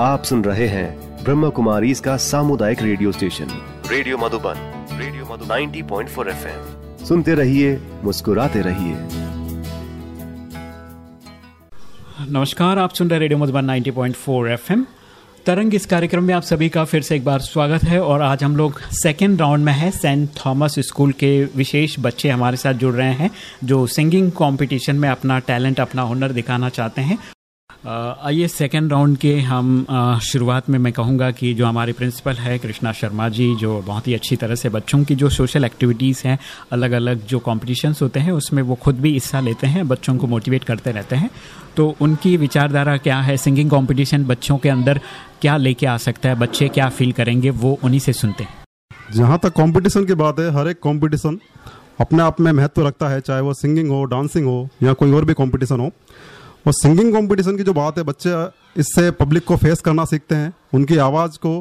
आप सुन रहे हैं ब्रह्म कुमारी इसका सामुदायिक radio station. Radio Madhuban radio Madhuban. 90.4 FM. सुनते रहिए मुस्कुराते रहिए। नमस्कार आप सुन रहे रेडियो मधुबन 90.4 एफएम। तरंग इस कार्यक्रम में आप सभी का फिर से एक बार स्वागत है और आज हम लोग सेकेंड राउंड में है सेंट थॉमस स्कूल के विशेष बच्चे हमारे साथ जुड़ रहे हैं जो सिंगिंग कंपटीशन में अपना टैलेंट अपना हुनर दिखाना चाहते हैं। आइए सेकेंड राउंड के हम शुरुआत में मैं कहूँगा कि जो हमारे प्रिंसिपल है, कृष्णा शर्मा जी, जो बहुत ही अच्छी तरह से बच्चों की जो सोशल एक्टिविटीज़ हैं अलग अलग जो कॉम्पिटिशन्स होते हैं, उसमें वो खुद भी हिस्सा लेते हैं, बच्चों को मोटिवेट करते रहते हैं। तो उनकी विचारधारा क्या है? सिंगिंग कॉम्पिटिशन बच्चों के अंदर क्या लेके आ सकता है? बच्चे क्या फील करेंगे? वो उन्हीं से सुनते हैं। जहाँ तक कॉम्पिटिशन की बात है, हर एक कॉम्पिटिशन अपने आप में महत्व रखता है, चाहे वो सिंगिंग हो डांसिंग हो, या कोई और भी कॉम्पिटिशन हो। और सिंगिंग कंपटीशन की जो बात है, बच्चे इससे पब्लिक को फेस करना सीखते हैं, उनकी आवाज़ को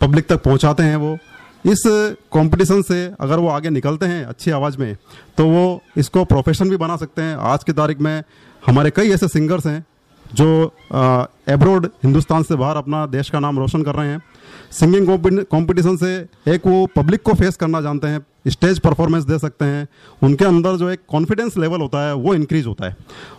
पब्लिक तक पहुंचाते हैं वो। इस कंपटीशन से अगर वो आगे निकलते हैं अच्छी आवाज़ में तो वो इसको प्रोफेशन भी बना सकते हैं। आज की तारीख में हमारे कई ऐसे सिंगर्स हैं जो एब्रोड हिंदुस्तान से बाहर अपना देश का नाम रोशन कर रहे हैं। सिंगिंग कंपटीशन से एक वो पब्लिक को फेस करना जानते हैं स्टेज परफॉर्मेंस दे सकते हैं। उनके अंदर जो एक कॉन्फिडेंस लेवल होता है, वो इंक्रीज होता है।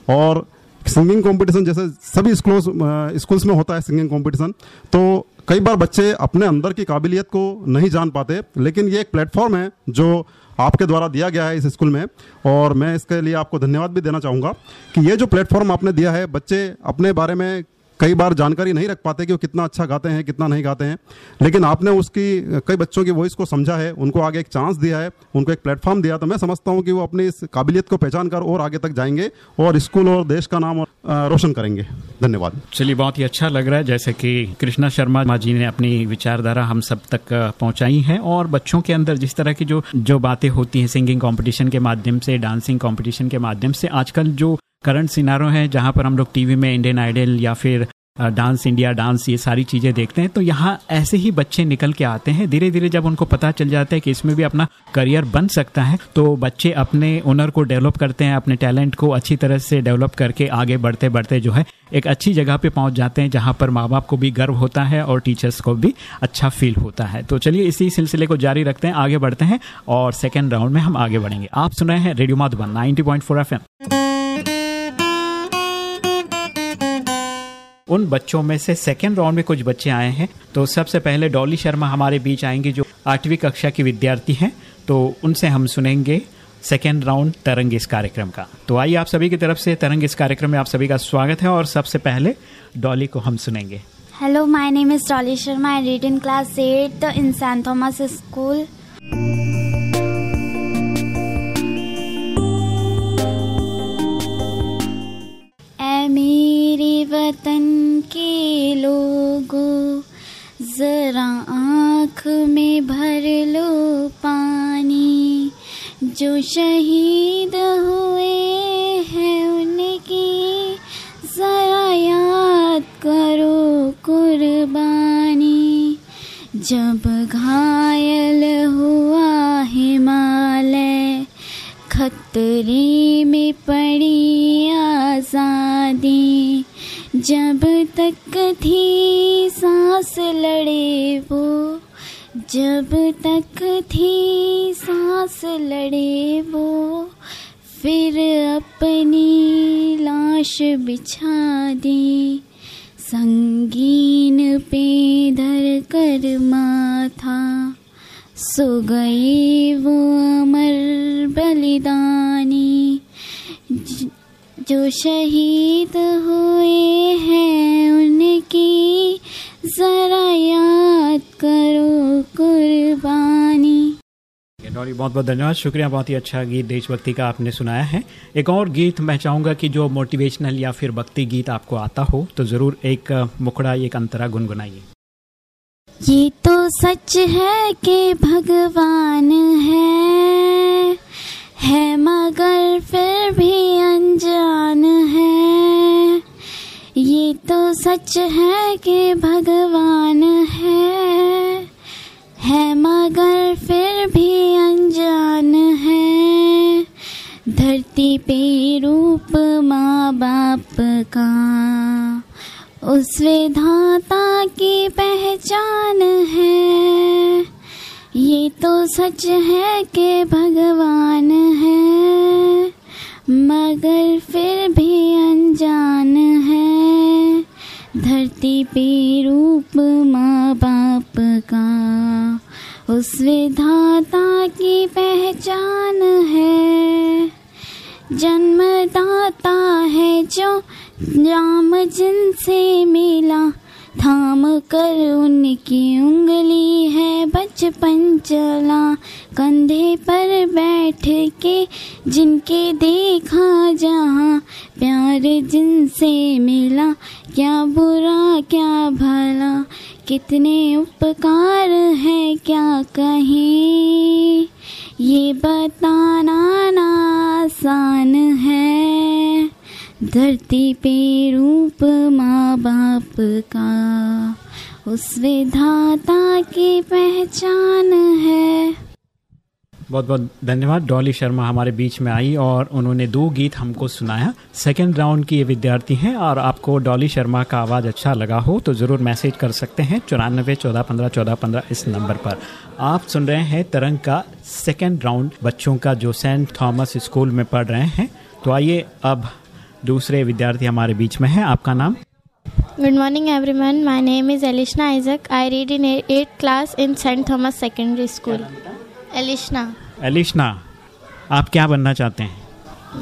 और सिंगिंग कंपटीशन जैसे सभी स्कूलों स्कूल्स में होता है सिंगिंग कंपटीशन। तो कई बार बच्चे अपने अंदर की काबिलियत को नहीं जान पाते, लेकिन ये एक प्लेटफॉर्म है जो आपके द्वारा दिया गया है इस स्कूल में। और मैं इसके लिए आपको धन्यवाद भी देना चाहूँगा कि ये जो प्लेटफॉर्म आपने दिया है, बच्चे अपने बारे में कई बार जानकारी नहीं रख पाते कि वो कितना अच्छा गाते हैं, कितना नहीं गाते हैं। लेकिन आपने उसकी, कई बच्चों की वॉइस को समझा है, उनको आगे एक चांस दिया है, उनको एक प्लेटफॉर्म दिया तो मैं समझता हूँ कि वो अपनी इस काबिलियत को पहचान कर और आगे तक जाएँगे और स्कूल और देश का नाम रोशन करेंगे। धन्यवाद। चलिए, बहुत ही अच्छा लग रहा है, जैसे कि कृष्णा शर्मा जी ने अपनी विचारधारा हम सब तक पहुंचाई है और बच्चों के अंदर जिस तरह की जो जो बातें होती हैं सिंगिंग कॉम्पिटिशन के माध्यम से डांसिंग कॉम्पिटिशन के माध्यम से, आजकल जो करंट सिनारो है जहाँ पर हम लोग टीवी में इंडियन आइडल या फिर डांस इंडिया डांस ये सारी चीज़ें देखते हैं तो यहाँ ऐसे ही बच्चे निकल के आते हैं। धीरे धीरे जब उनको पता चल जाता है कि इसमें भी अपना करियर बन सकता है तो बच्चे अपने हुनर को डेवलप करते हैं, अपने टैलेंट को अच्छी तरह से डेवलप करके आगे बढ़ते बढ़ते जो है, एक अच्छी जगह पे पहुँच जाते हैं, जहाँ पर माँ बाप को भी गर्व होता है और टीचर्स को भी अच्छा फील होता है। तो चलिए इसी सिलसिले को जारी रखते हैं, आगे बढ़ते हैं और सेकेंड राउंड में हम आगे बढ़ेंगे। आप सुन रहे हैं radio Madhuban ninety point four FM. उन बच्चों में से सेकेंड राउंड में कुछ बच्चे आए हैं। तो सबसे पहले डॉली शर्मा हमारे बीच आएँगे, जो आठवीं कक्षा की विद्यार्थी हैं। तो उनसे हम सुनेंगे सेकेंड राउंड तरंग इस कार्यक्रम का। तो आइए आप सभी की तरफ़ से तरंग इस कार्यक्रम में आप सभी का स्वागत है, और सबसे पहले डॉली को हम सुनेंगे। Hello my name is Dolly Sharma. I read in class eight in Saint Thomas School वतन के लोगों, जरा आँख में भर लो पानी। जो शहीद हुए हैं उनकी, जरा याद करो कुर्बानी। जब घायल थी सांस लड़े वो। जब तक थी सांस लड़े वो, फिर अपनी लाश बिछा दी। संगीन पे धर कर माथा, सो गए वो अमर बलिदानी। जो शहीद हुए हैं उनकी जरा याद करो कुर्बानी। बहुत बहुत धन्यवाद। शुक्रिया बहुत ही अच्छा गीत देशभक्ति का आपने सुनाया है। एक और गीत मैं चाहूँगा कि जो मोटिवेशनल या फिर भक्ति गीत आपको आता हो तो ज़रूर एक मुखड़ा एक अंतरा गुनगुनाइए। ये तो सच है कि भगवान है। है मगर फिर भी अनजान है। ये तो सच है कि भगवान है। है मगर फिर भी अनजान है। धरती पे रूप माँ बाप का, उस विधाता की पहचान है। ये तो सच है कि भगवान है, मगर फिर भी अनजान है। धरती पे रूप माँ बाप का उस विधाता की पहचान है। जन्मदाता है जो राम जिनसे मिला थाम कर उनकी उंगली है बचपन चला। कंधे पर बैठ के जिनके देखा जहाँ प्यार जिनसे मिला, क्या बुरा, क्या भला। कितने उपकार है क्या कहें। ये बताना ना आसान है। धरती पे रूप माँ बाप का, उस विधाता की पहचान है। बहुत बहुत धन्यवाद। डॉली शर्मा हमारे बीच में आई और उन्होंने दो गीत हमको सुनाया। सेकेंड राउंड की ये विद्यार्थी हैं और आपको डॉली शर्मा का आवाज़ अच्छा लगा हो तो ज़रूर मैसेज कर सकते हैं चौरानबे चौदह पंद्रह चौदह पंद्रह इस नंबर पर। आप सुन रहे हैं तरंग का सेकेंड राउंड। बच्चों का जो सेंट थॉमस स्कूल में पढ़ रहे हैं। तो आइए अब दूसरे विद्यार्थी हमारे बीच में हैं। आपका नाम? Good morning, everyone. My name is Elishna Isaac. I read in 8th class in St. Thomas Secondary School. Elishna. एलिशना आप क्या बनना चाहते हैं?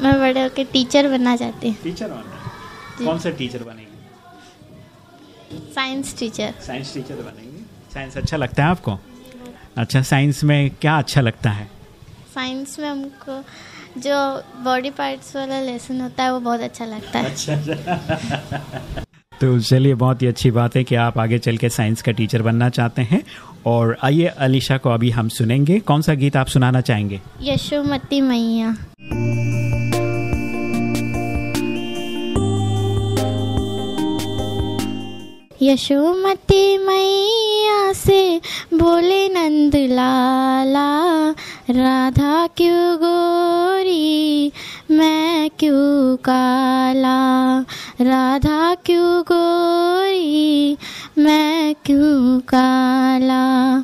मैं बड़े होकर टीचर बनना चाहती हूँ। टीचर बनना कौन सा टीचर बनेंगे? साइंस टीचर साइंस टीचर बनेंगे। साइंस अच्छा लगता है आपको? अच्छा साइंस में क्या अच्छा लगता है? साइंस में हमको जो बॉडी पार्ट्स वाला लेसन होता है वो बहुत अच्छा लगता है। अच्छा। तो चलिए बहुत ही अच्छी बात है कि आप आगे चल के साइंस का टीचर बनना चाहते हैं। और आइए अलीशा को अभी हम सुनेंगे। कौन सा गीत आप सुनाना चाहेंगे? यशोमती मैया। यशोमती मैया से बोले नंद लाला राधा क्यों गोरी, मैं क्यों काला? राधा क्यों गोरी, मैं क्यों काला?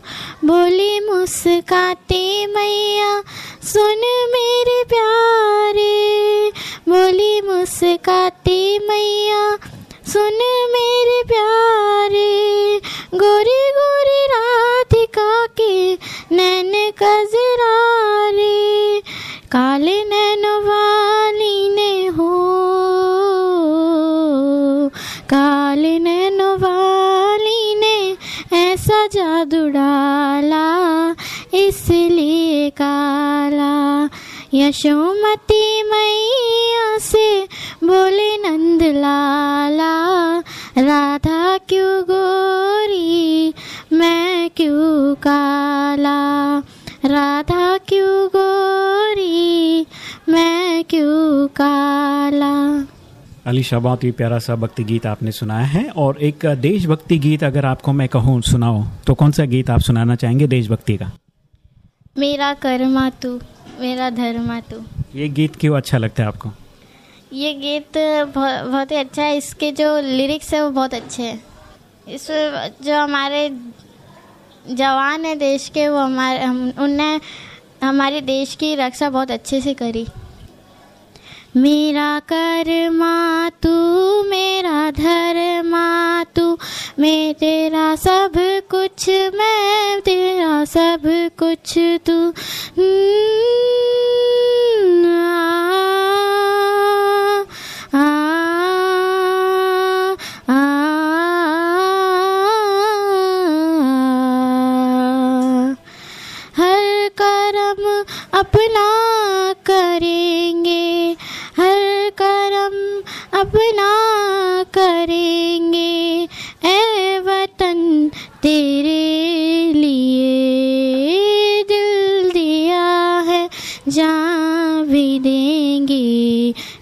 बोली मुस्काती मैया, सुन मेरे प्यारे। बोली मुस्काती मैया सुन मेरे प्यारे, गोरी गोरी राधिका के नैन कजरारे, काले नैन वाली ने हो। काले नैन वाली ने ऐसा जादू डाला, इसलिए काला। यशोमती मैया से बोले नंद लाला राधा क्यों गोरी मैं क्यों काला? राधा क्यों गोरी मैं क्यों काला? अली शाह बहुत ही प्यारा सा भक्ति गीत आपने सुनाया है और एक देशभक्ति गीत अगर आपको मैं कहूँ सुनाओ तो कौन सा गीत आप सुनाना चाहेंगे देशभक्ति का? मेरा कर्मा तू मेरा धर्मा तू। ये गीत क्यों अच्छा लगता है आपको? ये गीत बहुत ही अच्छा है। इसके जो लिरिक्स है वो बहुत अच्छे हैं। इस, जो हमारे जवान है देश के, वो हमारे, हम, उनने हमारे देश की रक्षा बहुत अच्छे से करी। मेरा कर्मा तू मेरा धर्मा तू मैं तेरा सब कुछ, मैं तेरा सब कुछ तू। तेरे लिए दिल दिया है जान भी देंगे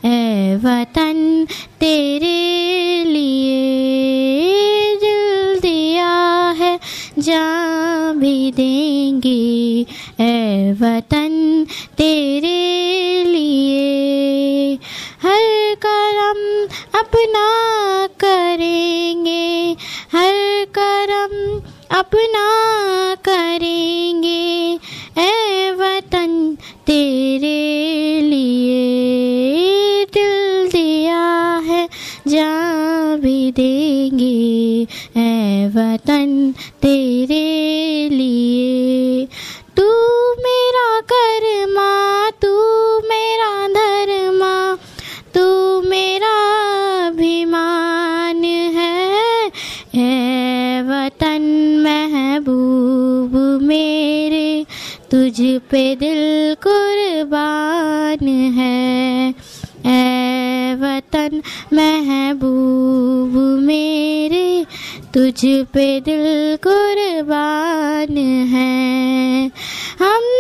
ए वतन। तेरे लिए दिल दिया है जान भी देंगे ए वतन। तेरे लिए हर करम अपना अपना करेंगे ए वतन तेरे लिए दिल दिया है, जा भी देंगे ए वतन तेरे पे दिल कुर्बान है। ए वतन महबूब मेरे तुझ पे दिल कुर्बान है। हम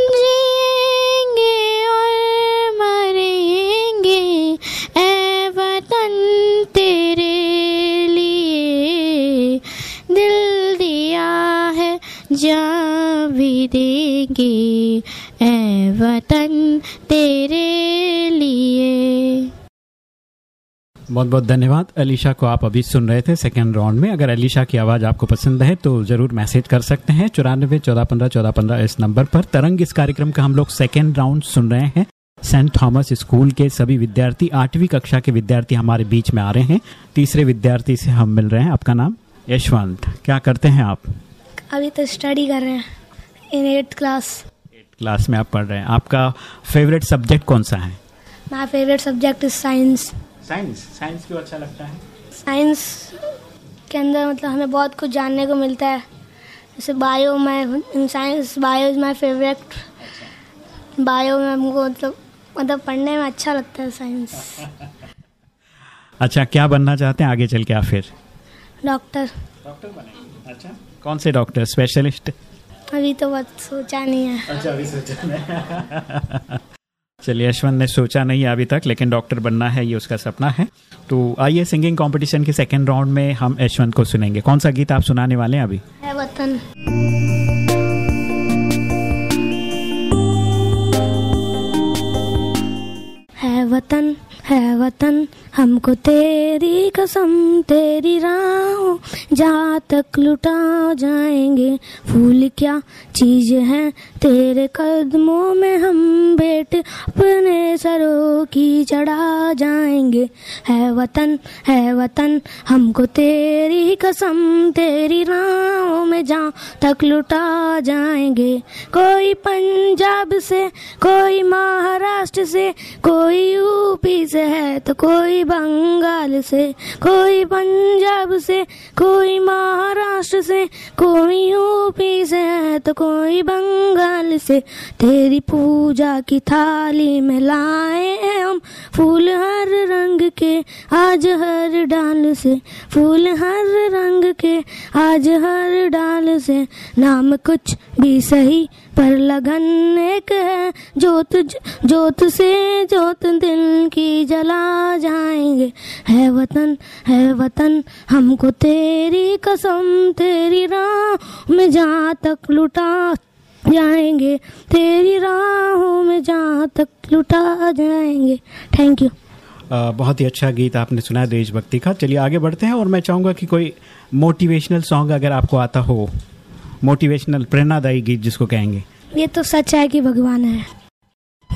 जा भी देंगे ए वतन तेरे लिए। बहुत बहुत धन्यवाद। अलीशा को आप अभी सुन रहे थे सेकेंड राउंड में। अगर अलीशा की आवाज़ आपको पसंद है तो ज़रूर मैसेज कर सकते हैं। चौरानबे, चौदह, पंद्रह चौदह, पंद्रह, इस नंबर पर। तरंग इस कार्यक्रम का हम लोग सेकेंड राउंड सुन रहे हैं। सेंट थॉमस स्कूल के सभी विद्यार्थी, आठवीं कक्षा के विद्यार्थी हमारे बीच में आ रहे हैं। तीसरे विद्यार्थी से हम मिल रहे हैं। आपका नाम यशवंत। क्या करते हैं आप? अभी तो स्टडी कर रहे हैं इन एट्थ क्लास क्लास में आप पढ़ रहे हैं। आपका फेवरेट सब्जेक्ट कौन सा है? My favourite subject is science science science क्यों अच्छा लगता है? साइंस के अंदर मतलब हमें बहुत कुछ जानने को मिलता है। जैसे बायो में science bio is my favourite bio में हमको मतलब मतलब पढ़ने में अच्छा लगता है साइंस अच्छा क्या बनना चाहते हैं? आगे चल के आप फिर। डॉक्टर डॉक्टर बने अच्छा। कौन से डॉक्टर स्पेशलिस्ट अभी तो बहुत सोचा नहीं है। अच्छा अभी सोचा नहीं चलिए यशवंत ने सोचा नहीं अभी तक लेकिन डॉक्टर बनना है ये उसका सपना है। तो आइए सिंगिंग कंपटीशन के सेकंड राउंड में हम यशवंत को सुनेंगे। कौन सा गीत आप सुनाने वाले हैं अभी? है वतन। है वतन। है वतन, हमको तेरी कसम, तेरी राहों, जहाँ तक लुटा जाएँगे। फूल क्या चीज़ है तेरे कदमों में? हम बेट अपने सरों की चढ़ा जाएँगे। है वतन है वतन, हमको तेरी कसम, तेरी राहों में जहाँ तक लुटा जाएँगे। कोई पंजाब से, कोई महाराष्ट्र से, कोई यूपी से है तो कोई बंगाल से, कोई पंजाब से, कोई महाराष्ट्र से, कोई यूपी से है तो कोई बंगाल से। तेरी पूजा की थाली में लाए हम फूल हर रंग के, आज हर डाल से। फूल हर रंग के, आज हर डाल से। नाम कुछ भी सही पर लगन एक है, जोत जोत से जोत दिल की जला जाएँगे। है वतन है वतन हमको तेरी कसम तेरी राह में जहाँ तक लुटा जाएँगे तेरी राहों में जहाँ तक लुटा जाएँगे। थैंक यू आ, बहुत ही अच्छा गीत आपने सुना है देशभक्ति का। चलिए आगे बढ़ते हैं और मैं चाहूँगा कि कोई मोटिवेशनल सॉन्ग अगर आपको आता हो मोटिवेशनल प्रेरणादायी गीत जिसको कहेंगे। ये तो सच है कि भगवान है।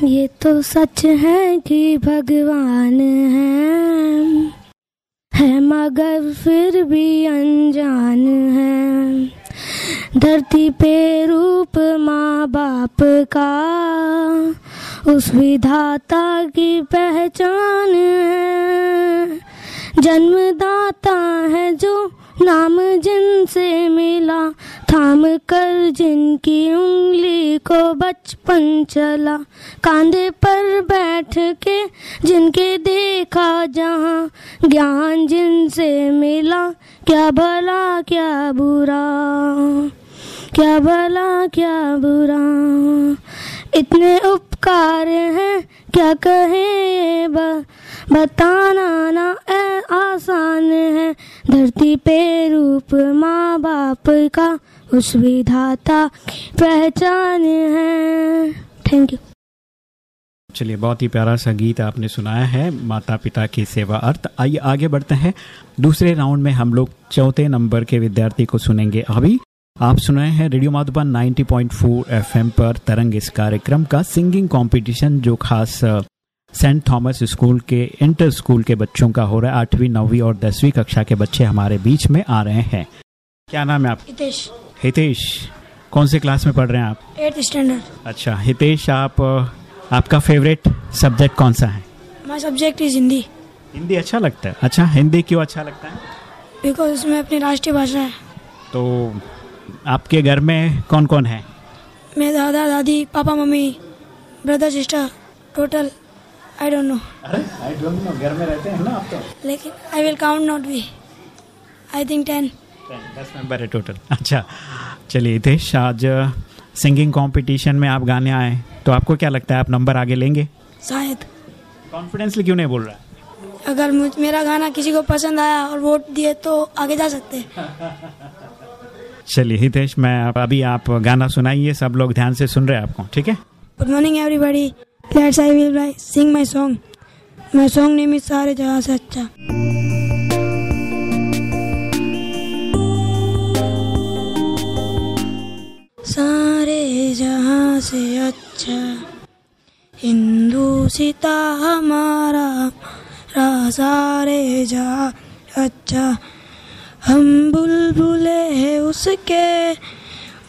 ये तो सच है कि भगवान है। है मगर फिर भी अनजान है। धरती पे रूप माँ बाप का, उस विधाता की पहचान है। जन्मदाता है जो नाम जिनसे मिला, थाम कर जिनकी उंगली को बचपन चला। कांधे पर बैठ के जिनके देखा जहाँ, ज्ञान जिनसे मिला, क्या भला, क्या बुरा। क्या भला, क्या बुरा? इतने उपकार हैं, क्या कहे बताना ना ए आसान है। धरती पे रूप माँ बाप का उस विधाता पहचान है। थैंक यू चलिए, बहुत ही प्यारा सा गीत आपने सुनाया है माता पिता की सेवा अर्थ। आइए, आगे बढ़ते हैं। दूसरे राउंड में हम लोग चौथे नंबर के विद्यार्थी को सुनेंगे अभी। आप सुन रहे हैं रेडियो माधुबन 90.4 एफएम पर तरंग इस कार्यक्रम का सिंगिंग कंपटीशन जो खास सेंट थॉमस स्कूल के इंटर स्कूल के बच्चों का हो रहा है। आठवीं नौवीं और दसवीं कक्षा के बच्चे हमारे बीच में आ रहे हैं। क्या नाम है आप? हितेश। हितेश कौन से क्लास में पढ़ रहे हैं आप? Eighth standard. अच्छा हितेश आप आपका फेवरेट सब्जेक्ट कौन सा है? Subject is Hindi. हिंदी अच्छा लगता है। अच्छा हिंदी क्यों अच्छा लगता है? बिकॉज़ उसमें अपनी राष्ट्रीय भाषा है। तो आपके घर में कौन कौन है? मेरे दादा दादी पापा mummy brother sister total I don't know अरे आई डोंट नो घर में रहते हैं ना आप तो? लेकिन I will count not be I think ten दस मेंबर है टोटल अच्छा चलिए हितेश आज सिंगिंग कंपटीशन में आप गाने आए तो आपको क्या लगता है आप नंबर आगे लेंगे? शायद। कॉन्फिडेंसली क्यों नहीं बोल रहा? है अगर मुझ मेरा गाना किसी को पसंद आया और वोट दिए तो आगे जा सकते हैं। चलिए, हितेश, मैं अभी आप गाना सुनाइए, सब लोग ध्यान से सुन रहे हैं आपको, ठीक है? Good morning everybody let's I will sing my song my song name is सारे जहाँ से अच्छा सारे जहाँ से अच्छा हिंदू सीता हमारा रा सारे जहाँ अच्छा हम बुलबुले हैं उसके।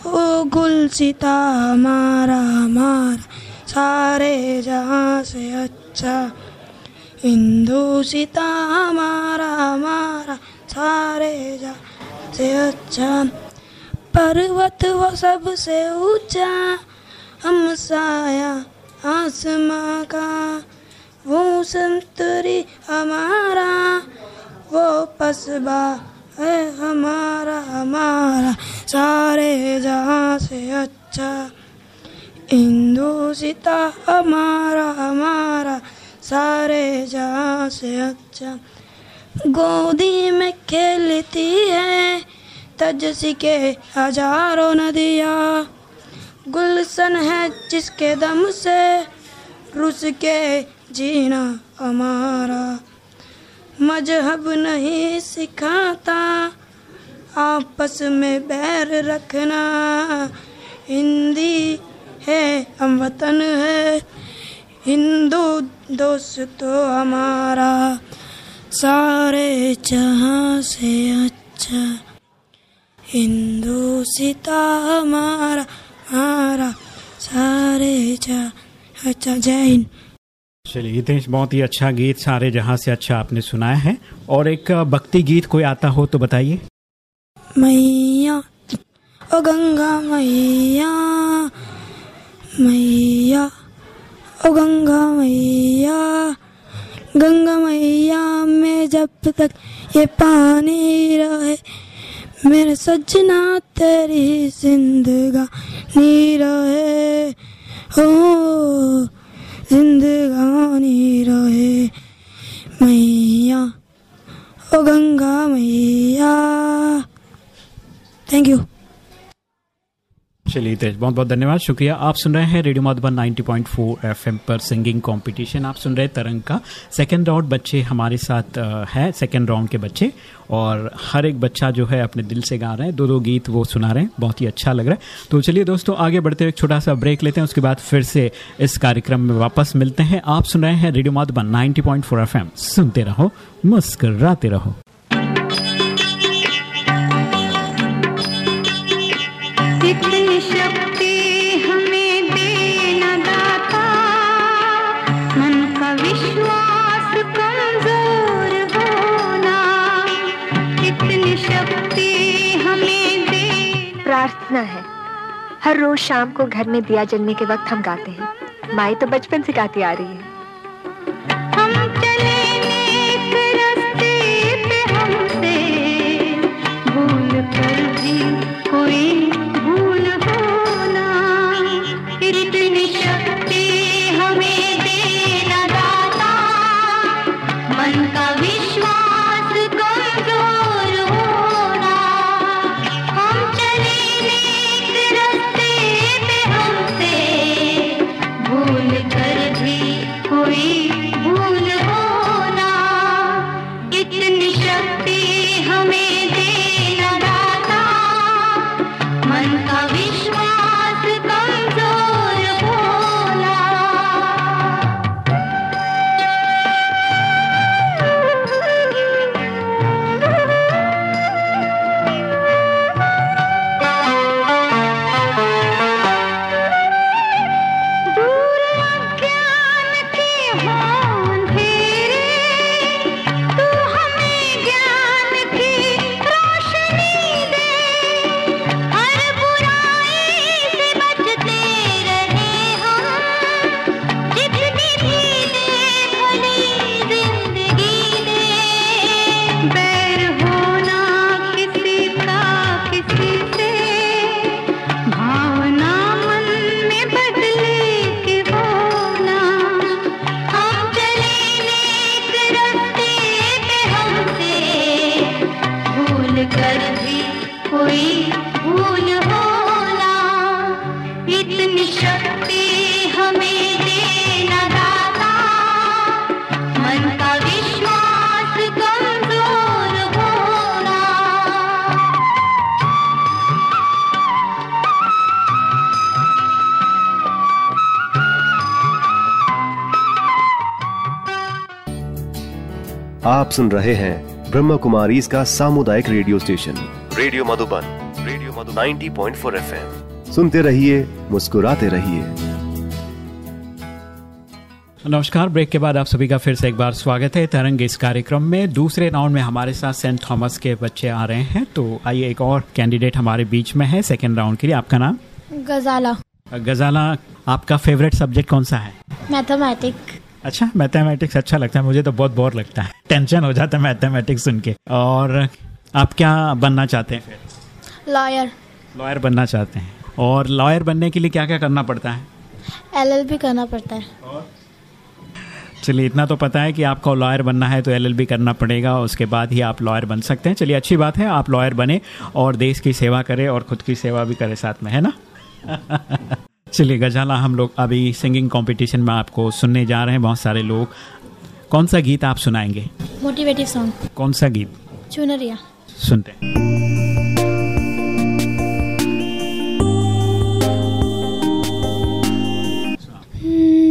ओ गुल सीता हमारा हमारा सारे जहाँ से अच्छा। हिंदू सीता हमारा हमारा सारे जहाँ से अच्छा। पर्वत वो सबसे ऊँचा। हम साया आसमां का। वो संतरी हमारा। वो पसबा है हमारा हमारा, सारे जहाँ से अच्छा। हिंदू सीता हमारा हमारा, सारे जहाँ से अच्छा। गोदी में खेलती है तजसी के हज़ारों नदियाँ। गुलशन है जिसके दम से, रुस के जीना हमारा। मज़हब नहीं सिखाता, आपस में बैर रखना। हिंदी है, हम वतन है। हिंदू दोस्त तो हमारा, सारे जहाँ से अच्छा। हिंदू सीता हमारा हमारा, सारे जहाँ। अच्छा जय हिंद। चलिए हितेश बहुत ही अच्छा गीत सारे जहाँ से अच्छा आपने सुनाया है। और एक भक्ति गीत कोई आता हो तो बताइए। मैया, ओ गंगा मैया मैया, ओ गंगा मैया गंगा मैया में जब तक ये पानी रहे, मेरे सजना तेरी जिंदगानी रहे। हो जिंदगानी रहे मैया ओ गंगा मैया। थैंक यू चलिए तेज बहुत बहुत धन्यवाद। शुक्रिया। आप सुन रहे हैं रेडियो मधुबन 90.4 एफएम पर सिंगिंग कंपटीशन। आप सुन रहे हैं तरंग का सेकंड राउंड बच्चे हमारे साथ है सेकंड राउंड के बच्चे। और हर एक बच्चा जो है अपने दिल से गा रहे हैं। दो दो गीत वो सुना रहे हैं। बहुत ही अच्छा लग रहा है। तो चलिए दोस्तों, आगे बढ़ते हुए एक छोटा सा ब्रेक लेते हैं। उसके बाद फिर से इस कार्यक्रम में वापस मिलते हैं। आप सुन रहे हैं रेडियो मधुबन 90.4 एफएम। सुनते रहो, मुस्कराते रहो। शक्ति देना है। हर रोज शाम को घर में दिया जलने के वक्त हम गाते हैं। माए तो बचपन से गाती आ रही है। कोई सुन रहे हैं ब्रह्म कुमारी इसका सामुदायिक radio station. Radio Madhuban radio Madhu 90.4 FM. सुनते रहिए मुस्कुराते रहिए। नमस्कार ब्रेक के बाद आप सभी का फिर से एक बार स्वागत है तरंग इस कार्यक्रम में। दूसरे राउंड में हमारे साथ सेंट थॉमस के बच्चे आ रहे हैं तो आइए एक और कैंडिडेट हमारे बीच में है सेकेंड राउंड के लिए। आपका नाम? गजाला। गजाला आपका फेवरेट सब्जेक्ट कौन सा है? मैथमेटिक अच्छा मैथमेटिक्स अच्छा लगता है मुझे तो बहुत बोर लगता है। टेंशन हो जाता है मैथमेटिक्स सुन के। और आप क्या बनना चाहते हैं? फिर लॉयर लॉयर बनना चाहते हैं। और लॉयर बनने के लिए क्या क्या करना पड़ता है? एलएलबी करना पड़ता है। चलिए इतना तो पता है कि आपको लॉयर बनना है तो एलएलबी करना पड़ेगा उसके बाद ही आप लॉयर बन सकते हैं। चलिए अच्छी बात है आप लॉयर बने और देश की सेवा करें और खुद की सेवा भी करें साथ में है ना? चलिए गजाला हम लोग अभी सिंगिंग कंपटीशन में आपको सुनने जा रहे हैं बहुत सारे लोग। कौन सा गीत आप सुनाएँगे? मोटिवेटिव सॉन्ग कौन सा गीत? चुनरिया। सुनते हैं।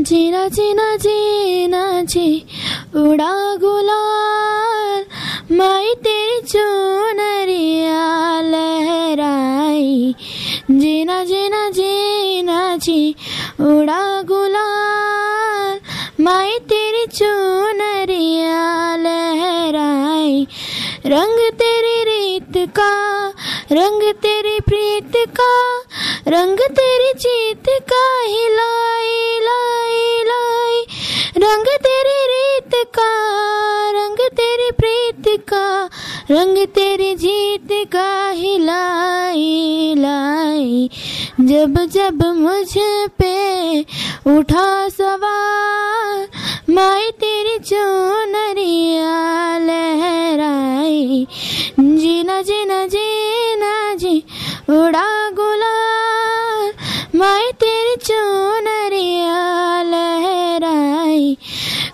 जीना जीना जीना जी। उड़ा गुलाल माई तेरी चुनरिया लहराई। जीना जीना जीना जी। उड़ा गुलाल माई तेरी चुनरिया लहराई। रंग तेरी रीत का, रंग तेरी प्रीत का, रंग तेरी जीत का हिलाई, लाई लाई। रंग तेरी रीत का रंग तेरी प्रीत का रंग तेरी जीत का हिलाई लाई लाई। जब जब मुझ पे उठा सवार, माई तेरी चुनरिया लहराई। जीना जीना जीना, जी, उड़ा गुलाल, माई तेरी चुनरिया लहराई।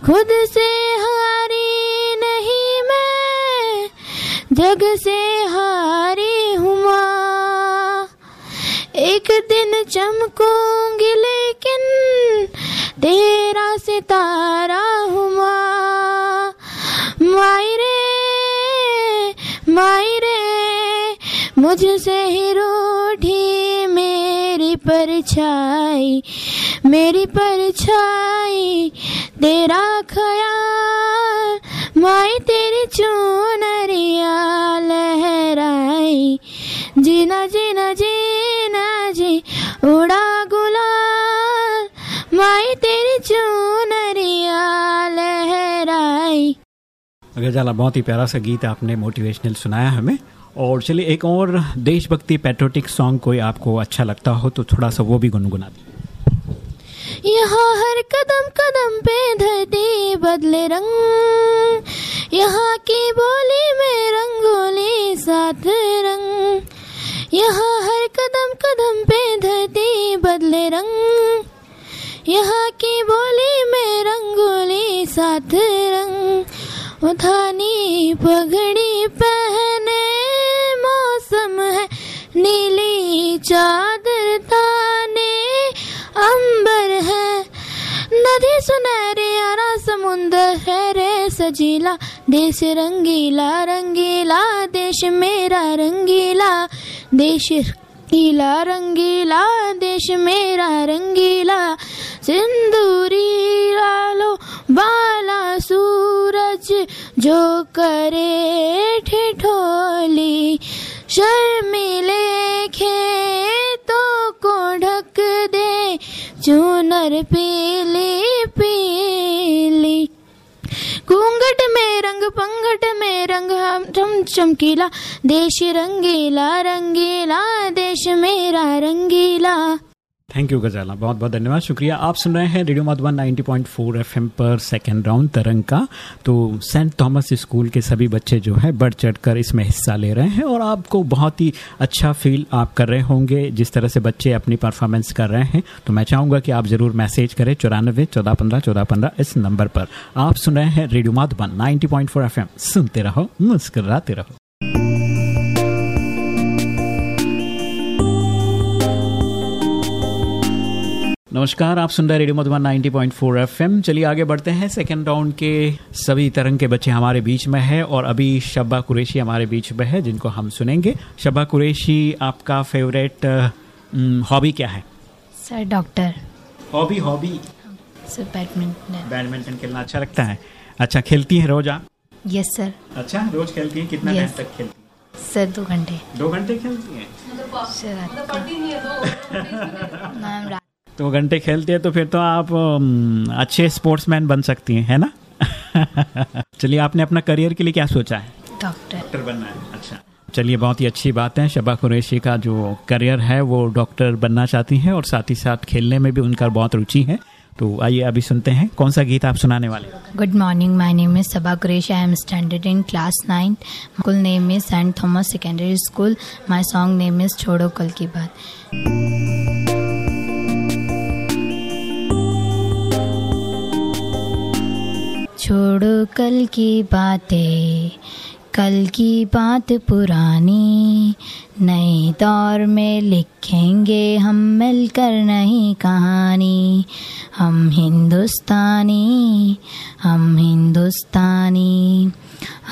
खुद से चमकूँगी लेकिन तेरा सितारा हूँ माँ माई रे माई रे मुझसे ही रूठी मेरी परछाई मेरी परछाई, तेरा ख्याल माई तेरी चुनरिया लहराई। जीना जीना जी उड़ा गुलाल माई तेरी चुनरिया लहराई। गजाला बहुत ही प्यारा सा गीत आपने मोटिवेशनल सुनाया हमें। और चलिए एक और देशभक्ति पैट्रोटिक सॉन्ग कोई आपको अच्छा लगता हो तो थोड़ा सा वो भी गुनगुना दी। यहाँ हर कदम कदम पे धरती बदले रंग। यहाँ की बोली में रंगोली साथ रंग। यहाँ हर कदम कदम पे धरती बदले रंग। यहाँ की बोली में रंगोली साथ रंग। उठानी पगड़ी पहने, मौसम है नीली चादर ताने। अंबर है, नदी सुनहरे हरा समुंदर है रे सजीला। देश रंगीला रंगीला, देश मेरा रंगीला, देश रंगीला रंगीला, देश मेरा रंगीला, सिंदूरी लालो, बाला सूरज जो करे ठिठोली शर्मिले खेतों को ढक दे, चूनर पीली पीली रंग पंगट में रंग हम चम चमकीला देश रंगीला रंगीला देश मेरा रंगीला। थैंक यू गजाला बहुत बहुत धन्यवाद। शुक्रिया। आप सुन रहे हैं रेडियो मधुबन 90.4 एफएम पर सेकेंड राउंड तरंग का। तो सेंट थॉमस स्कूल के सभी बच्चे जो है, बढ़ चढ़कर इसमें हिस्सा ले रहे हैं और आपको बहुत ही अच्छा फील आप कर रहे होंगे। जिस तरह से बच्चे अपनी परफॉर्मेंस कर रहे हैं तो मैं चाहूँगा कि आप ज़रूर मैसेज करें चौरानबे चौदह पंद्रह चौदह पंद्रह इस नंबर पर। आप सुन रहे हैं रेडियो मधुबन 90.4 एफएम। सुनते रहो, मुस्कराते रहो। नमस्कार आप सुन रहे रेडियो मधुबन 90.4 एफएम। चलिए आगे बढ़ते हैं। सेकेंड राउंड के सभी तरंग के बच्चे हमारे बीच में है और अभी शब्बा कुरैशी हमारे बीच में है जिनको हम सुनेंगे। शब्बा कुरैशी आपका फेवरेट हॉबी क्या है? Sir doctor. Hobby hobby. Sir badminton. Badminton खेलना अच्छा लगता है। अच्छा खेलती है रोज आप? Yes sir. अच्छा रोज खेलती है? कितना टाइम Yes. तक खेलती है? सर दो घंटे। दो घंटे खेलती हैं? दो घंटे खेलती है तो फिर तो आप अच्छे स्पोर्ट्समैन बन सकती हैं है ना? चलिए आपने अपना करियर के लिए क्या सोचा है? डॉक्टर डॉक्टर बनना है अच्छा। चलिए बहुत ही अच्छी बात है। शबा कुरैशी का जो करियर है वो डॉक्टर बनना चाहती हैं और साथ ही साथ खेलने में भी उनका बहुत रुचि है। तो आइए अभी सुनते हैं। कौन सा गीत आप सुनाने वाले good morning my name is Saba Kuresh I am standard in class nine school name is Saint Thomas secondary school my song name is छोड़ो कल की बात छोड़ो कल की बातें, कल की बात पुरानी। नए दौर में लिखेंगे हम मिलकर नई कहानी। हम हिंदुस्तानी हम हिंदुस्तानी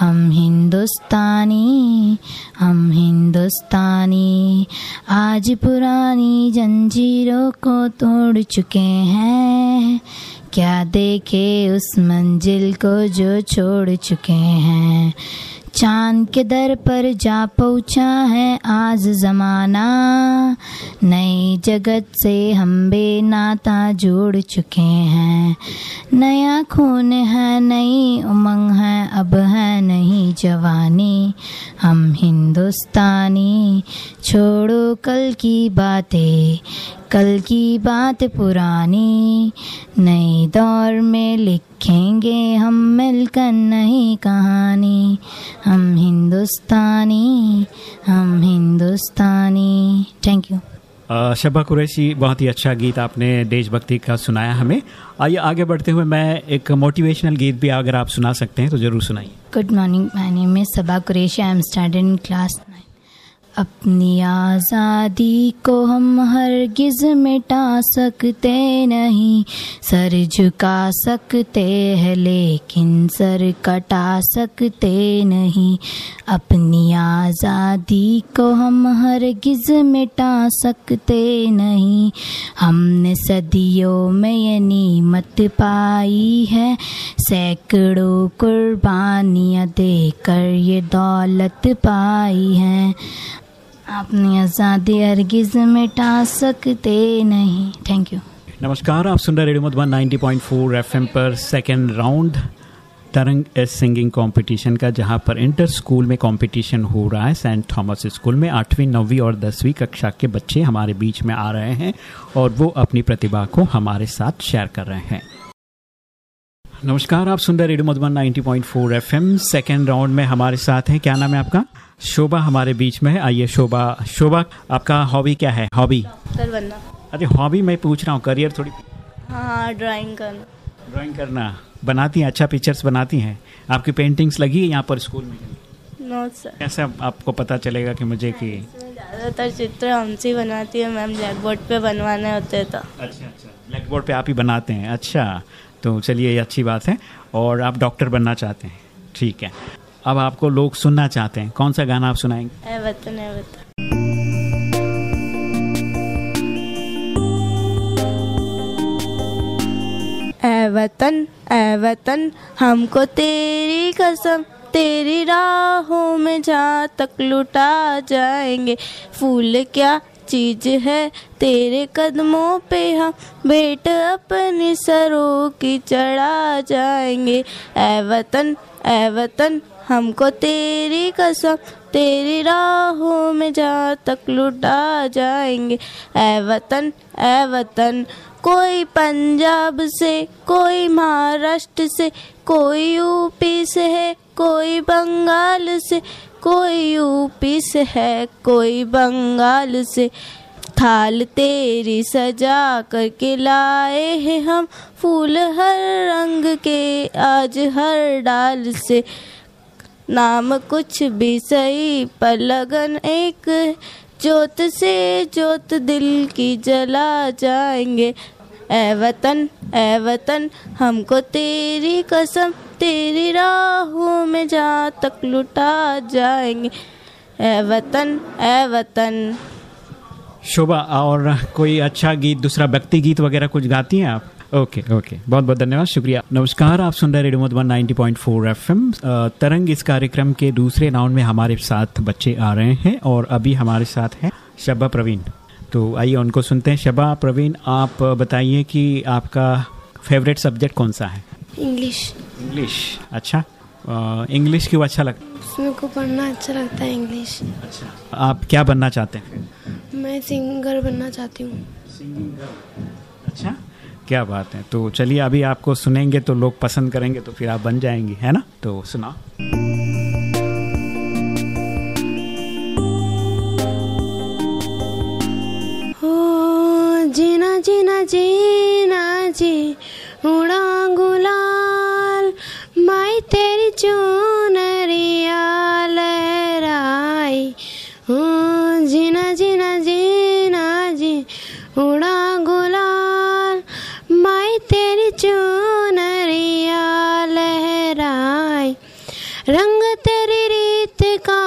हम हिंदुस्तानी हम हिंदुस्तानी। आज पुरानी जंजीरों को तोड़ चुके हैं क्या देखे उस मंजिल को जो छोड़ चुके हैं? चाँद के दर पर जा पहुँचा है आज जमाना। नई जगत से हम बेनाता जोड़ चुके हैं। नया खून है, नई उमंग है, अब है नहीं जवानी। हम हिंदुस्तानी, छोड़ो कल की बातें, कल की बात पुरानी। नए दौर में लिखेंगे हम मिलकर नई कहानी। हम हिंदुस्तानी हम हिंदुस्तानी। थैंक यू शबा कुरैशी बहुत ही अच्छा गीत आपने देशभक्ति का सुनाया हमें। आइए आगे बढ़ते हुए मैं एक मोटिवेशनल गीत भी अगर आप सुना सकते हैं तो ज़रूर सुनाइए। Good morning my name is Saba Qureshi I am standard class nine अपनी आज़ादी को हम हरगिज मिटा सकते नहीं। सर झुका सकते हैं, लेकिन सर कटा सकते नहीं। अपनी आज़ादी को हम हरगिज मिटा सकते नहीं। हमने सदियों में ये नीमत पाई है। सैकड़ों कुर्बानियाँ देकर ये दौलत पाई है। अपनी आज़ादी हरगिज मिटा सकते नहीं। थैंक यू नमस्कार, आप सुन रहे रेडियो मधुबन 90.4 एफएम पर second round Tarang S singing competition का, जहाँ पर इंटर स्कूल में कंपटीशन हो रहा है सेंट थॉमस स्कूल में आठवीं, नौवीं और दसवीं कक्षा के बच्चे हमारे बीच में आ रहे हैं और वो अपनी प्रतिभा को हमारे साथ शेयर कर रहे हैं। नमस्कार, आप सुन रहे radio Madhuban 90.4 FM second round में हमारे साथ हैं। क्या नाम है आपका? शोभा हमारे बीच में है। आइए शोभा शोभा आपका हॉबी क्या है? हॉबी डॉक्टर बनना। अरे हॉबी मैं पूछ रहा हूँ करियर थोड़ी हाँ ड्राइंग करना। ड्राइंग करना। बनाती हैं अच्छा पिक्चर्स बनाती हैं। आपकी पेंटिंग्स लगी है यहाँ पर स्कूल में? नो सर कैसे आपको पता चलेगा कि मुझे कि ज़्यादातर चित्र हमसे ही बनाती है मैम। ब्लैक बोर्ड पे बनवाने होते तो। अच्छा अच्छा। ब्लैक बोर्ड पे आप ही बनाते हैं। अच्छा तो चलिए ये अच्छी बात है। और आप डॉक्टर बनना चाहते हैं। ठीक है। अब आपको लोग सुनना चाहते हैं। कौन सा गाना आप सुनाएँगे? ए वतन ए वतन। ए वतन ए वतन हमको तेरी कसम तेरी राहों में जहाँ तक लुटा जाएँगे। फूल क्या चीज़ है तेरे कदमों पे? हम बेट अपने सरों की चढ़ा जाएँगे। ए वतन ए वतन हमको तेरी कसम, तेरी राहों में जहाँ तक लुटा जाएँगे। ए वतन ए वतन, कोई पंजाब से, कोई महाराष्ट्र से, कोई यूपी से है, कोई बंगाल से, कोई यूपी से है, कोई बंगाल से। थाल तेरी सजा करके लाए हैं हम, फूल हर रंग के आज हर डाल से। नाम कुछ भी सही, पर लगन एक। जोत से जोत दिल की जला जाएँगे। ए वतन ए वतन, हमको तेरी कसम, तेरी राहों में जा तक लुटा जाएँगे। ए वतन ए वतन। शोभा, और कोई अच्छा गीत, दूसरा भक्ति गीत वगैरह कुछ गाती हैं आप? ओके ओके बहुत बहुत धन्यवाद शुक्रिया। नमस्कार आप सुन रहे रेडियो मधुबन 90.4 एफएम। तरंग इस कार्यक्रम के दूसरे राउंड में हमारे साथ बच्चे आ रहे हैं और अभी हमारे साथ हैं शबा प्रवीण। तो आइए उनको सुनते हैं। शबा प्रवीण आप बताइए कि आपका फेवरेट सब्जेक्ट कौन सा है? इंग्लिश। इंग्लिश। अच्छा। इंग्लिश क्यों अच्छा लगता उसमें को पढ़ना अच्छा लगता है इंग्लिश। अच्छा। आप क्या बनना चाहते हैं? मैं सिंगर बनना चाहती हूँ। अच्छा। क्या बात है? तो चलिए, अभी आपको सुनेंगे तो लोग पसंद करेंगे तो फिर आप बन जाएँगे, है ना? तो सुना हो जीना जीना जीना, जी, उड़ा गुलाल, माई तेरी चुनरिया लहराई हो जीना जीना जीना, जी, उड़ा गुलाल तेरी चुनरिया लहराई। रंग तेरी रीत का,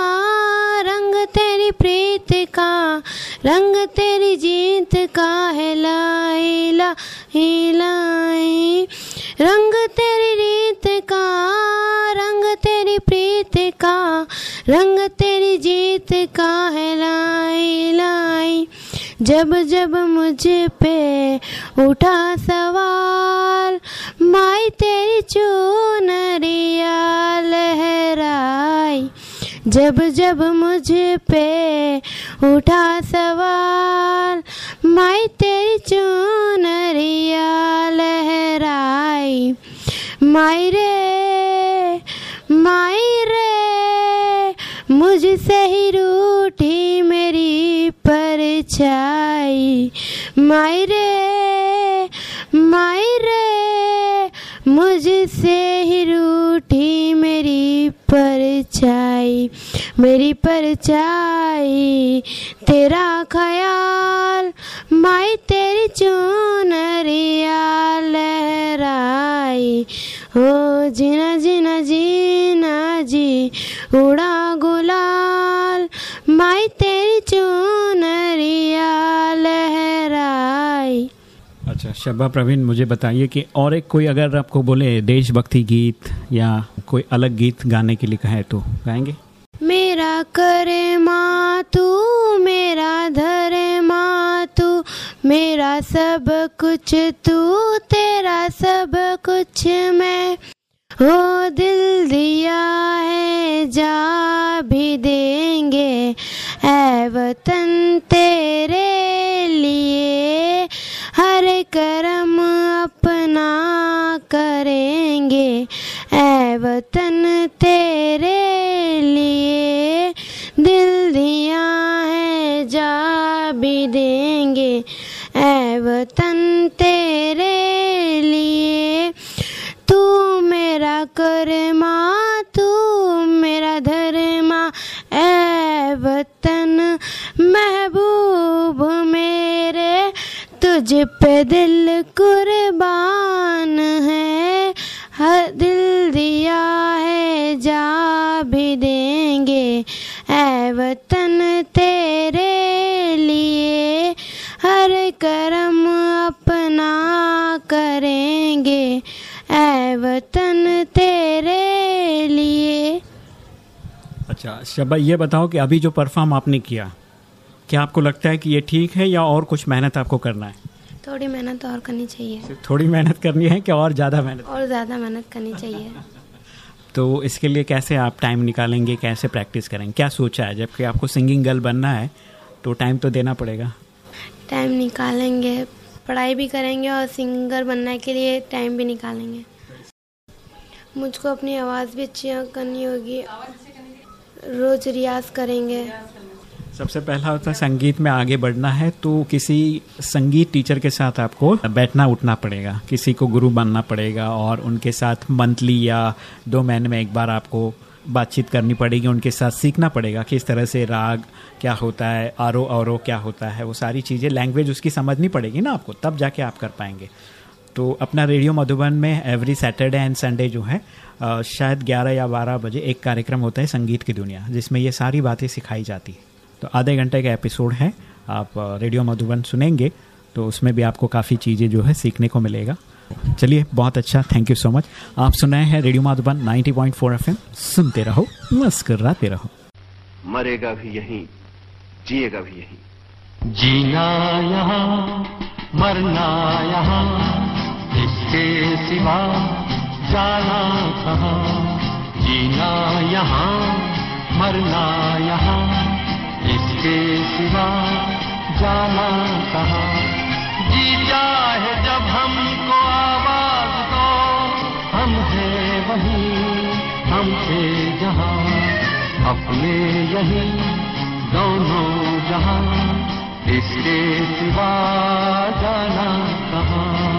रंग तेरी प्रीत का, रंग तेरी जीत का है लाई ला रंग तेरी रीत का, रंग तेरी प्रीत का, रंग तेरी जीत का है लाई लाई। जब जब मुझ पे उठा सवाल माई तेरी चुनरिया लहराई। जब जब मुझ पे उठा सवाल माई तेरी चुनरिया लहराई। माई रे माई रे मुझसे ही रूठी मेरी परछाई। माई रे माई रे मुझसे ही रूठी मेरी परछाई मेरी परछाई। तेरा ख्याल, माई तेरी चुनरिया लहराई। ओ जीना जीना जीना जी, उड़ा गुलाल, माई तेरी चुनरिया लहराई। अच्छा शबा प्रवीण, मुझे बताइए कि और एक कोई अगर आपको बोले देशभक्ति गीत या कोई अलग गीत गाने के लिए कहे तो गाएँगे? मेरा करे माँ तू मेरा धरे माँ तू मेरा सब कुछ तू, तेरा सब कुछ मैं। हो दिल दिया है, जा भी देंगे, ऐ वतन तेरे करेंगे। ऐ वतन तेरे लिए दिल दिया है, जा भी देंगे। ऐ वतन तेरे लिए तू मेरा करमा तुझ पे दिल कुर्बान है हर दिल दिया है, जा भी देंगे, ऐ वतन तेरे लिए, हर करम अपना करेंगे, ऐ वतन तेरे लिए। अच्छा शबा, ये बताओ कि अभी जो परफॉर्म आपने किया क्या आपको लगता है कि ये ठीक है या और कुछ मेहनत आपको करना है? थोड़ी मेहनत और करनी चाहिए। थोड़ी मेहनत करनी है कि और ज़्यादा मेहनत? और ज़्यादा मेहनत करनी चाहिए। तो इसके लिए कैसे आप टाइम निकालेंगे कैसे प्रैक्टिस करेंगे? क्या सोचा है? जबकि आपको सिंगिंग गर्ल बनना है तो टाइम तो देना पड़ेगा। टाइम निकालेंगे पढ़ाई भी करेंगे और सिंगर बनने के लिए टाइम भी निकालेंगे। मुझको अपनी आवाज़ भी अच्छी करनी होगी। रोज़ रियाज करेंगे। सबसे पहला होता है, संगीत में आगे बढ़ना है तो किसी संगीत टीचर के साथ आपको बैठना, उठना पड़ेगा। किसी को गुरु बनना पड़ेगा और उनके साथ मंथली या दो महीने में एक बार आपको बातचीत करनी पड़ेगी, उनके साथ सीखना पड़ेगा किस तरह से राग क्या होता है, आरो औरो क्या होता है, वो सारी चीज़ें लैंग्वेज उसकी समझनी पड़ेगी ना आपको, तब जाके आप कर पाएँगे। तो अपना रेडियो मधुबन में एवरी सैटरडे एंड संडे जो है शायद 11 या 12 बजे एक कार्यक्रम होता है संगीत की दुनिया, जिसमें ये सारी बातें सिखाई जाती है। तो आधे घंटे का एपिसोड है। आप रेडियो मधुबन सुनेंगे तो उसमें भी आपको काफ़ी चीज़ें जो है सीखने को मिलेगा। चलिए बहुत अच्छा। थैंक यू सो मच आप सुनाए हैं रेडियो मधुबन 90.4 एफएम। सुनते रहो मुस्कराते रहो। मरेगा भी यहीं जिएगा भी यहीं। जीना यहाँ मरना यहाँ इसके सिवा जाना कहाँ? जीना यहाँ मरना यहाँ। इसके सिवा जाना कहाँ? जीता है जब हमको आवाज़ दो, हम है वही हमसे जहाँ। अपने यही, दोनों जहाँ। इसके सिवा जाना कहाँ?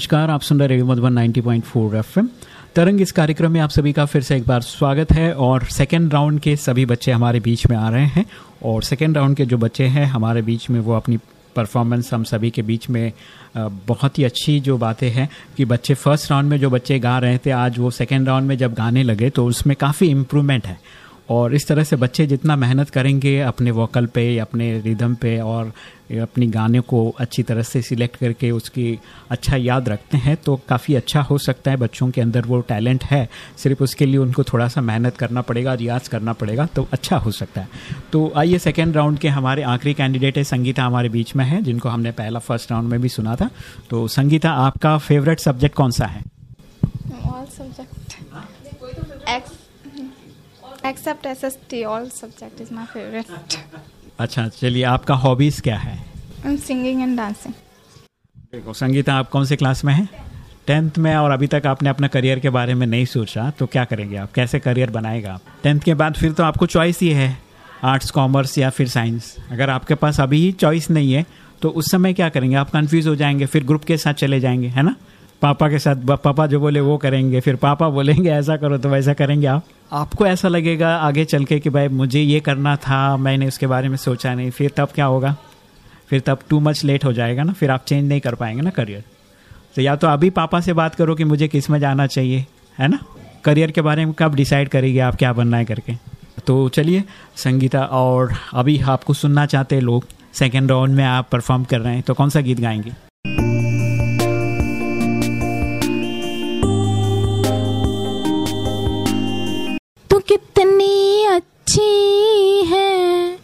नमस्कार, आप सुन रहे रेडियो मधुबन 90.4 एफएम। तरंग इस कार्यक्रम में आप सभी का फिर से एक बार स्वागत है और सेकेंड राउंड के सभी बच्चे हमारे बीच में आ रहे हैं और सेकेंड राउंड के जो बच्चे हैं हमारे बीच में वो अपनी परफॉर्मेंस हम सभी के बीच में बहुत ही अच्छी जो बातें हैं कि बच्चे फ़र्स्ट राउंड में जो बच्चे गा रहे थे, आज वो सेकेंड राउंड में जब गाने लगे तो उसमें काफ़ी इम्प्रूवमेंट है। और इस तरह से बच्चे जितना मेहनत करेंगे अपने वोकल पे, अपने रिदम पे और अपनी गाने को अच्छी तरह से सिलेक्ट करके उसकी अच्छा याद रखते हैं तो काफ़ी अच्छा हो सकता है बच्चों के अंदर वो टैलेंट है। सिर्फ़ उसके लिए उनको थोड़ा सा मेहनत करना पड़ेगा, रियाज करना पड़ेगा तो अच्छा हो सकता है। तो आइए सेकेंड राउंड के हमारे आखिरी कैंडिडेट है, संगीता हमारे बीच में है, जिनको हमने पहला फ़र्स्ट राउंड में भी सुना था। तो संगीता, आपका फेवरेट सब्जेक्ट कौन सा है? All subject Except SST, all subject is my favorite. अच्छा चलिए आपका हॉबीज क्या है? I'm singing and dancing. देखो संगीता आप कौन से क्लास में हैं? टेंथ में और अभी तक आपने अपना करियर के बारे में नहीं सोचा तो क्या करेंगे आप? कैसे करियर बनाएगा आप? टेंथ के बाद फिर तो आपको चॉइस ही है आर्ट्स कॉमर्स या फिर साइंस अगर आपके पास अभी ही चॉइस नहीं है तो उस समय क्या करेंगे? आप कंफ्यूज हो जाएँगे फिर ग्रुप के साथ चले जाएँगे है ना? पापा के साथ पापा जो बोले वो करेंगे, फिर पापा बोलेंगे, ऐसा करो तो वैसा करेंगे। आप, आपको ऐसा लगेगा आगे चल के कि भाई मुझे ये करना था, मैंने उसके बारे में सोचा नहीं। फिर तब क्या होगा? फिर तब टू मच लेट हो जाएगा ना, फिर आप चेंज नहीं कर पाएँगे ना करियर तो या तो अभी पापा से बात करो कि मुझे किसमें जाना चाहिए, है ना? करियर के बारे में कब डिसाइड करेगी आप क्या बनना है करके? तो चलिए, संगीता, और अभी आपको सुनना चाहते हैं लोग सेकेंड राउंड में आप परफॉर्म कर रहे हैं तो कौन सा गीत गाएँगे? कितनी अच्छी है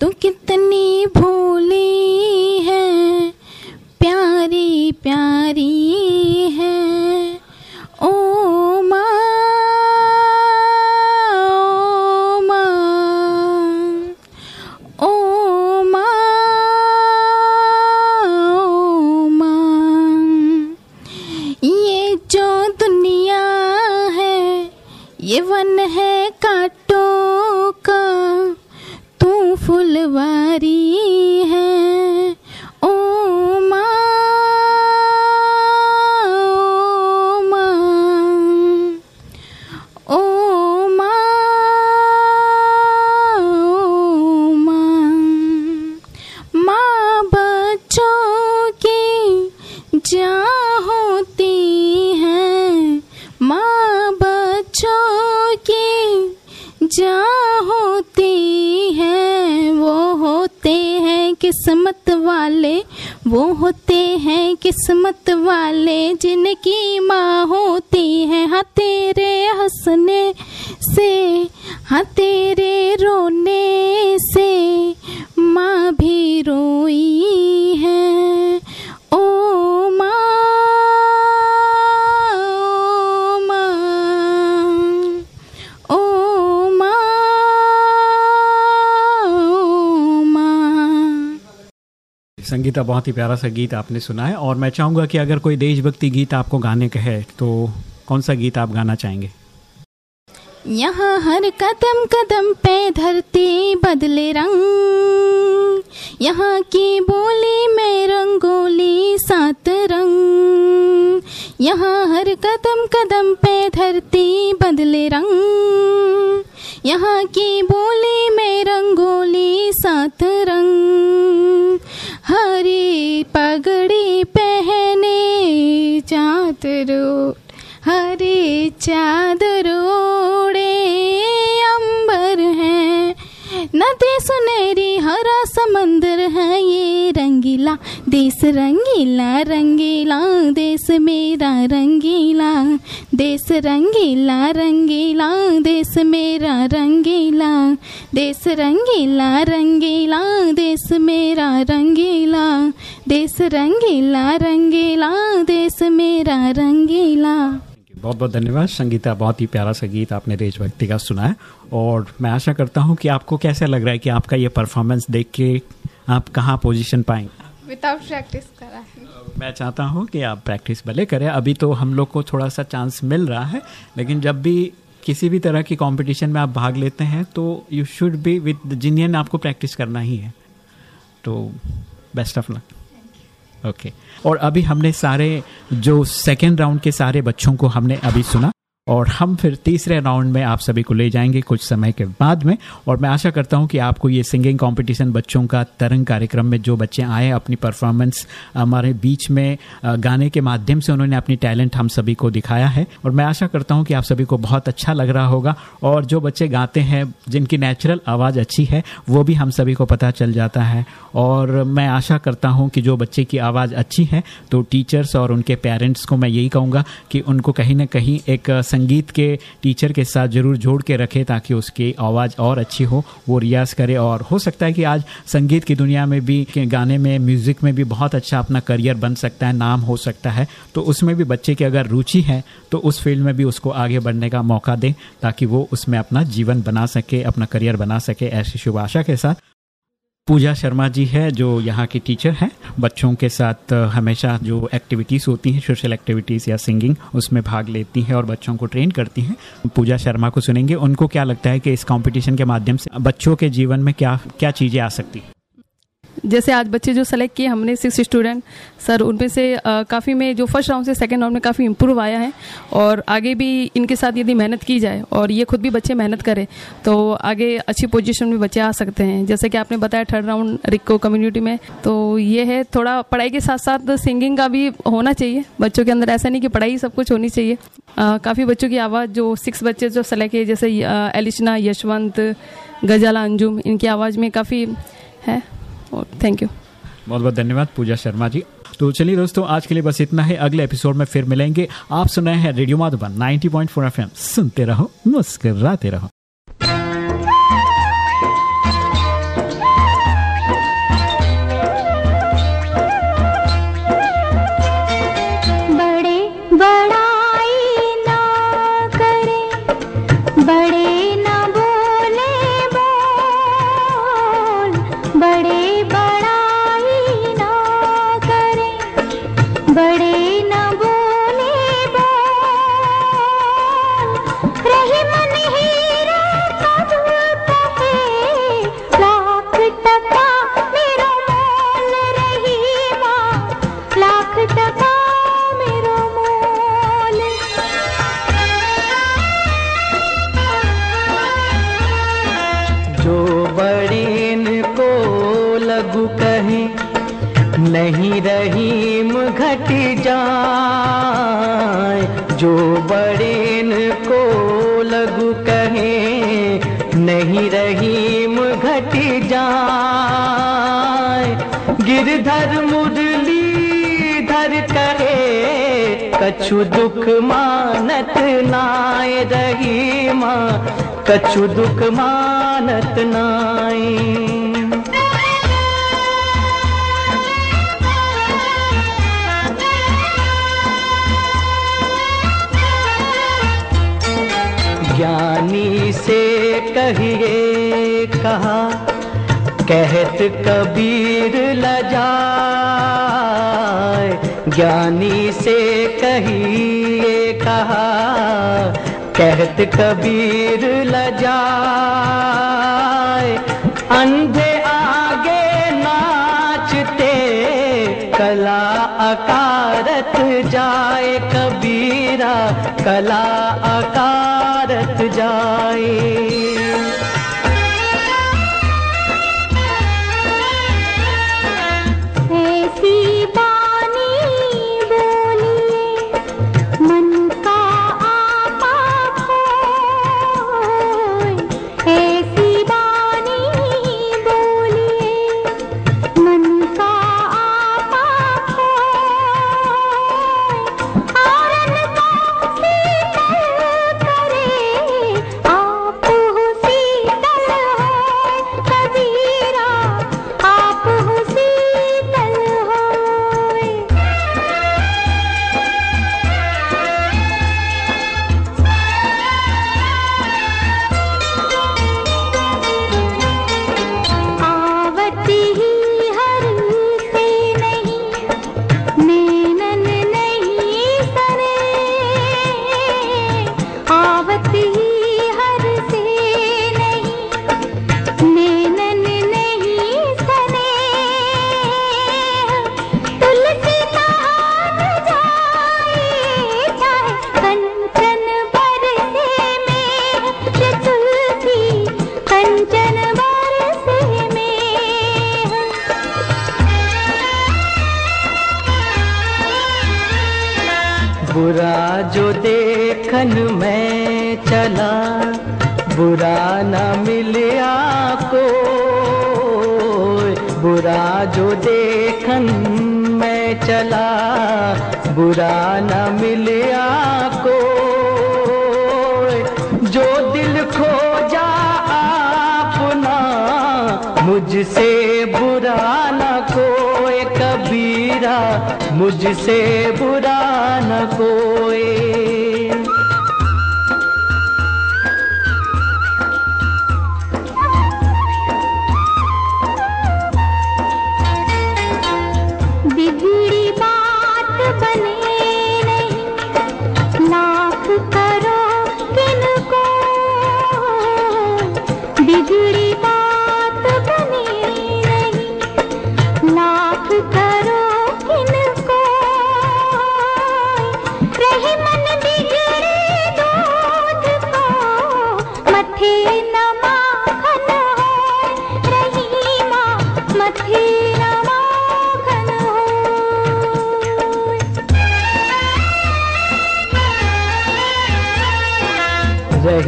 तू कितनी भोली है प्यारी प्यारी है। वाले संगीता बहुत ही प्यारा सा गीत आपने सुना है। और मैं चाहूँगा कि अगर कोई देशभक्ति गीत आपको गाने का है तो कौन सा गीत आप गाना चाहेंगे? यहाँ हर कदम कदम पे धरती बदले रंग। यहाँ की बोली में रंगोली सात रंग। यहाँ हर कदम कदम पे धरती बदले रंग। यहाँ की बोली चादर ओढ़े अंबर है। नदी सुनहरी हरा समंदर है ये रंगीला। देश रंगीला रंगीला, देश मेरा रंगीला। देश रंगीला रंगीला, देश मेरा रंगीला। देश रंगीला रंगीला, देश मेरा रंगीला। देश रंगीला रंगीला, देश मेरा रंगीला। बहुत बहुत धन्यवाद। संगीता बहुत ही प्यारा सा गीत आपने देशभक्ति का सुना है। और मैं आशा करता हूँ कि आपको कैसा लग रहा है कि आपका ये परफॉर्मेंस देख के आप कहाँ पोजीशन पाएँगे? विदाउट प्रैक्टिस करा है। मैं चाहता हूँ कि आप प्रैक्टिस भले करें। अभी तो हम लोग को थोड़ा सा चांस मिल रहा है लेकिन जब भी किसी भी तरह की कंपटीशन में आप भाग लेते हैं तो यू शुड बी विद जिनियन आपको प्रैक्टिस करना ही है। तो बेस्ट ऑफ़ लक ओके और अभी हमने सारे जो सेकेंड राउंड के सारे बच्चों को हमने अभी सुना और हम फिर तीसरे राउंड में आप सभी को ले जाएँगे कुछ समय के बाद में। और मैं आशा करता हूँ कि आपको ये सिंगिंग कंपटीशन बच्चों का तरंग कार्यक्रम में जो बच्चे आए अपनी परफॉर्मेंस हमारे बीच में गाने के माध्यम से उन्होंने अपनी टैलेंट हम सभी को दिखाया है। और मैं आशा करता हूँ कि आप सभी को बहुत अच्छा लग रहा होगा। और जो बच्चे गाते हैं, जिनकी नेचुरल आवाज़ अच्छी है, वो भी हम सभी को पता चल जाता है। और मैं आशा करता हूँ कि जो बच्चे की आवाज़ अच्छी है तो टीचर्स और उनके पेरेंट्स को मैं यही कहूँगा कि उनको कहीं ना कहीं एक संगीत के टीचर के साथ ज़रूर जोड़ के रखे ताकि उसकी आवाज़ और अच्छी हो, वो रियाज करे। और हो सकता है कि आज संगीत की दुनिया में भी गाने में, म्यूज़िक में भी बहुत अच्छा अपना करियर बन सकता है, नाम हो सकता है। तो उसमें भी बच्चे की अगर रुचि है तो उस फ़ील्ड में भी उसको आगे बढ़ने का मौका दें, ताकि वो उसमें अपना जीवन बना सके, अपना करियर बना सके, ऐसी शुभ आशा के साथ। पूजा शर्मा जी है, जो यहाँ की टीचर हैं। बच्चों के साथ हमेशा जो एक्टिविटीज़ होती हैं सोशल एक्टिविटीज़ या सिंगिंग उसमें भाग लेती हैं और बच्चों को ट्रेन करती हैं। पूजा शर्मा को सुनेंगे। उनको क्या लगता है कि इस कंपटीशन के माध्यम से बच्चों के जीवन में क्या क्या चीज़ें आ सकती हैं? जैसे आज बच्चे जो सेलेक्ट किए, हमने सिक्स स्टूडेंट सर उनमें से काफ़ी में जो फ़र्स्ट राउंड से सेकेंड राउंड में काफ़ी इम्प्रूव आया है और आगे भी इनके साथ यदि मेहनत की जाए और ये खुद भी बच्चे मेहनत करें तो आगे अच्छी पोजिशन में बच्चे आ सकते हैं। जैसे कि आपने बताया थर्ड राउंड रिक्को कम्युनिटी में तो ये है थोड़ा पढ़ाई के साथ साथ सिंगिंग का भी होना चाहिए। बच्चों के अंदर ऐसा नहीं कि पढ़ाई सब कुछ होनी चाहिए। काफ़ी बच्चों की आवाज़ जो सिक्स बच्चे जो सेलेक्ट किए, जैसे एलिशना, यशवंत, गजाला अंजुम, इनकी आवाज़ में काफ़ी है। और थैंक यू बहुत बहुत धन्यवाद पूजा शर्मा जी। तो चलिए दोस्तों, आज के लिए बस इतना है। अगले एपिसोड में फिर मिलेंगे। आप सुन रहे हैं रेडियो माधुबन 90.4 एफएम सुनते रहो, मुस्कराते रहो। गिरधर मुरली, धर कहे कछु दुख मानत नाय रही माँ, कछु दुख मानत नाई ज्ञानी से कहिए कहा कहत कबीर लजाए ज्ञानी से कहिए कहा, कहत कबीर लजाए अंधे आगे नाचते, कला अकारत जाए कबीरा कला अकारत जाए मुझसे बुरा न कोई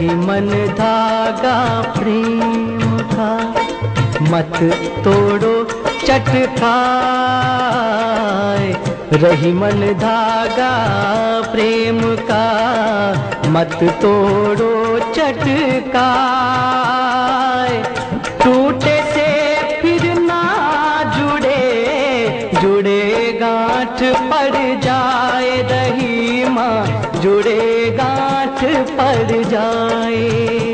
मन धागा प्रेम का, मत तोड़ो चटकाए। रही मन धागा प्रेम का, मत तोड़ो चटकाए। टूटे से फिर ना जुड़े जुड़े गांठ पड़ जाए रही माँ, जुड़े जाए।